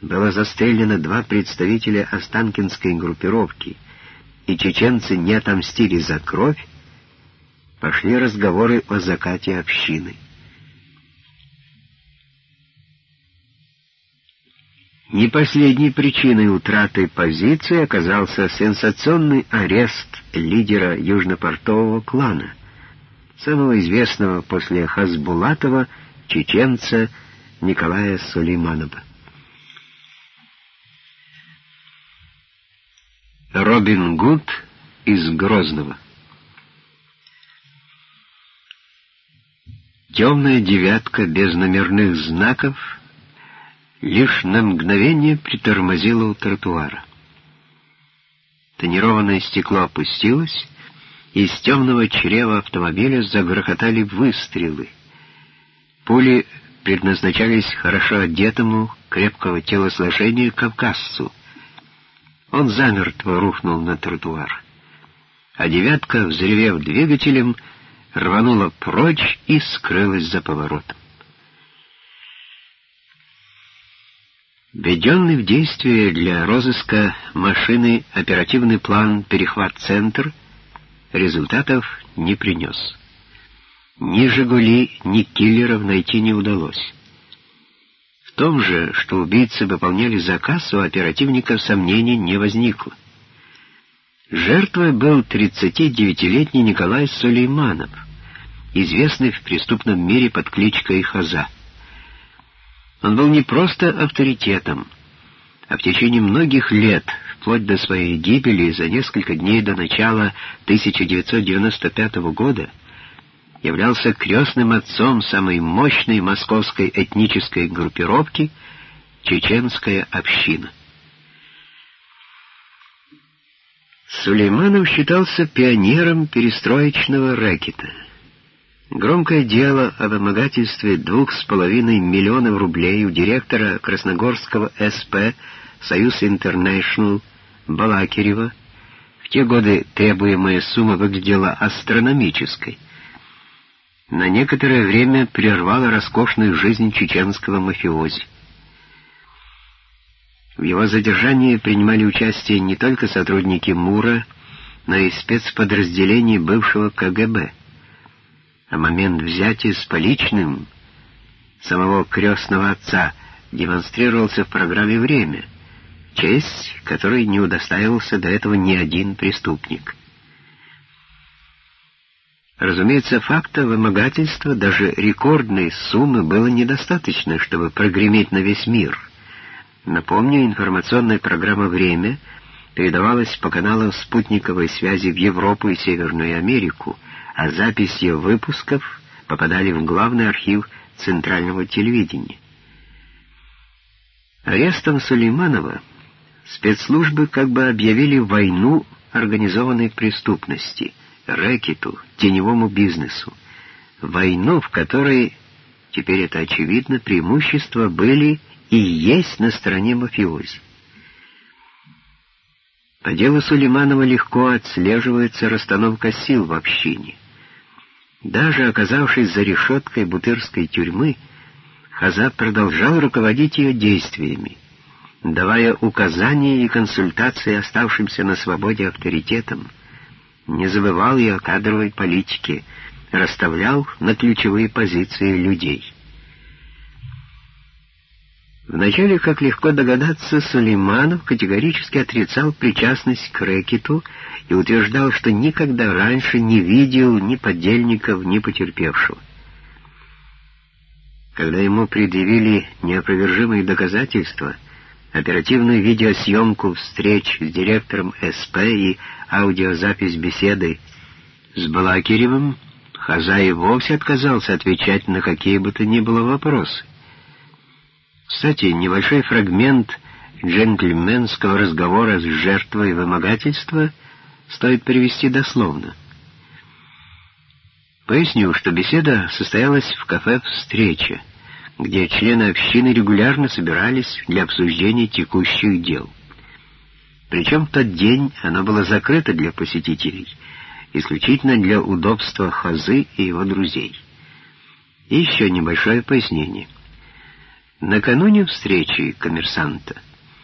было застрелено два представителя Останкинской группировки, и чеченцы не отомстили за кровь, пошли разговоры о закате общины. Не последней причиной утраты позиции оказался сенсационный арест лидера южнопортового клана, самого известного после Хазбулатова чеченца Николая Сулейманова. Робин Гуд из Грозного Темная девятка без номерных знаков лишь на мгновение притормозила у тротуара. Тонированное стекло опустилось, из темного чрева автомобиля загрохотали выстрелы. Пули предназначались хорошо одетому, крепкого телосложения кавказцу. Он замертво рухнул на тротуар. А девятка, взревев двигателем, рванула прочь и скрылась за поворотом. Введенный в действие для розыска машины оперативный план «Перехват-центр» результатов не принес. Ни «Жигули», ни киллеров найти не удалось. Том же, что убийцы выполняли заказ, у оперативников сомнений не возникло. Жертвой был 39-летний Николай Сулейманов, известный в преступном мире под кличкой Хаза. Он был не просто авторитетом, а в течение многих лет, вплоть до своей гибели за несколько дней до начала 1995 года, являлся крестным отцом самой мощной московской этнической группировки «Чеченская община». Сулейманов считался пионером перестроечного рэкета. Громкое дело о вымогательстве двух с половиной миллионов рублей у директора Красногорского СП «Союз Интернешнл» Балакирева в те годы требуемая сумма выглядела астрономической на некоторое время прервало роскошную жизнь чеченского мафиози. В его задержании принимали участие не только сотрудники МУРа, но и спецподразделений бывшего КГБ. А момент взятия с поличным самого крестного отца демонстрировался в программе «Время», честь которой не удостаивался до этого ни один преступник. Разумеется, факта вымогательства, даже рекордной суммы, было недостаточно, чтобы прогреметь на весь мир. Напомню, информационная программа «Время» передавалась по каналам спутниковой связи в Европу и Северную Америку, а записи выпусков попадали в главный архив Центрального телевидения. Арестом Сулейманова спецслужбы как бы объявили войну организованной преступности — рэкету, теневому бизнесу. Войну, в которой, теперь это очевидно, преимущества были и есть на стороне мафиози. По делу Сулейманова легко отслеживается расстановка сил в общине. Даже оказавшись за решеткой бутырской тюрьмы, Хаза продолжал руководить ее действиями, давая указания и консультации оставшимся на свободе авторитетам, не забывал и о кадровой политике, расставлял на ключевые позиции людей. Вначале, как легко догадаться, Сулейманов категорически отрицал причастность к рэкету и утверждал, что никогда раньше не видел ни подельников, ни потерпевшего. Когда ему предъявили неопровержимые доказательства, оперативную видеосъемку встреч с директором СП и аудиозапись беседы с Балакиревым, Хазай вовсе отказался отвечать на какие бы то ни было вопросы. Кстати, небольшой фрагмент джентльменского разговора с жертвой вымогательства стоит привести дословно. Поясню, что беседа состоялась в кафе «Встреча», где члены общины регулярно собирались для обсуждения текущих дел. Причем в тот день оно было закрыто для посетителей, исключительно для удобства Хазы и его друзей. И еще небольшое пояснение. Накануне встречи коммерсанта